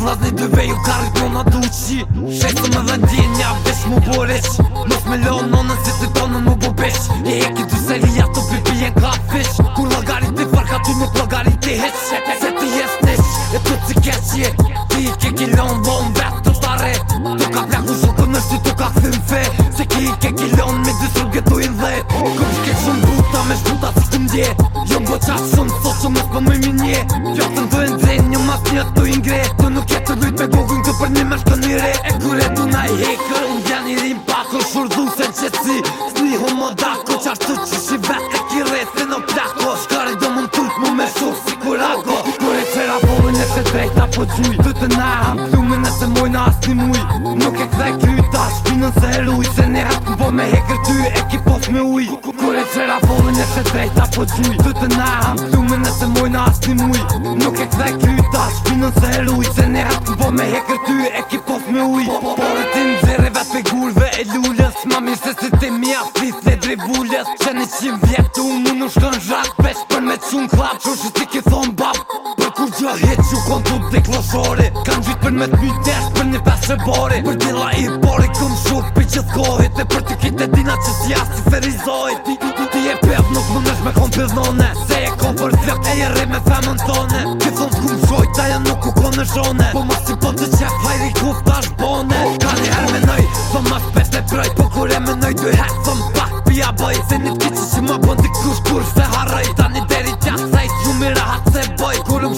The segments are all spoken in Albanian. Vladni të veju karri tona të uqi Shesë me dhe ndjenja besh mu boreq Nuk me leo nonën si të tonën mu bubesh I heki të seri ato pipi jen ka fish Kur lagari të farka nuk lagari të heq Se ti jes nish e të të keqje Ti i ke kilon vëm vetë të tare Tu ka pra ku zotë në sy tu ka këthin fe Se ki i ke kilon me dy së gëtu i dhe Ko që shumë buta me shbuta të jo të ndje Jo në bëqa shumë të shumë më këmë i minje Jo të ndu e në drejnë një mas një të i ngre Tu nuk jetë të lujt me gogën, të për një më shkën i re E kure tu na i hekër, unë janë i rinë pakër dhu se në qëtësi, s'ni homo dako qartë të që po gjuj Dhe të na e hapë thume nëse moj në asë një muj Nuk e kthej kry ta shpinën se heluj Se në ratë ku bo po me hekër ty e ki pos me uj Kure e gjera volën e se drejta po gjuj Dhe të na e hapë thume nëse moj në asë një muj Nuk e kthej kry ta shpinën se heluj Se në ratë ku bo po me hekër ty e ki pos me uj Po dhe ti në dzere ve pe gurve e lullës Ma mirë se si ti mi a frit dhe drej Që në qim vjetë unë unë shkën zhak Pesh për me qun klap Qo që ti ki thon bab Qa hit ju kon të dhe kloshore Kam gjit për me të mjë desh për një pesë bore Për tila i bore këm shur për qëtë kohet E për të e dina që si jasë të ferizohet Ti, ti, ti, ti e pev nuk më nësh me kon pëvnone Se e kon për të vjet e e rej me femën tone Ti thonë s'kum shoj të ajo nuk u kon në shone Po më si po të qef hajri ku t'ash bone Ka një her me nëj, thom po ma shpes e proj Po kur e me nëj dy het thom pak po pia boj Se një t'ki kur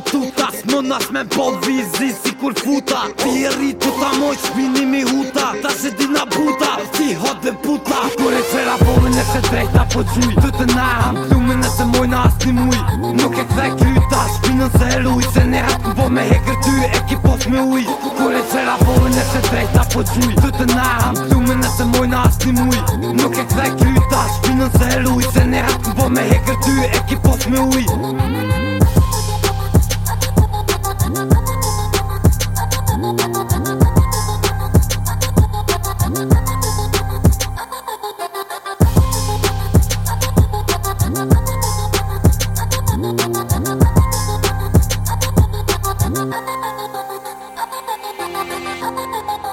tutas Më nas me bol vizi si kur futa Ti e rritu ta moj që mi huta Ta se di na buta, ti hot dhe puta Kur e qera volën e se drejta po gjuj Të të na ham të lume në të moj në asni muj Nuk e kve kryta, shpinën se heluj Se ne hap të bo me he kërty e ki pos me uj Kur e qera volën e se drejta po gjuj Të të na ham të lume në të moj në asni muj Nuk e kve kryta, shpinën se heluj Se ne hap të bo me he kërty e ki pos me uj Mm-hmm. Ha ha ha ha ha!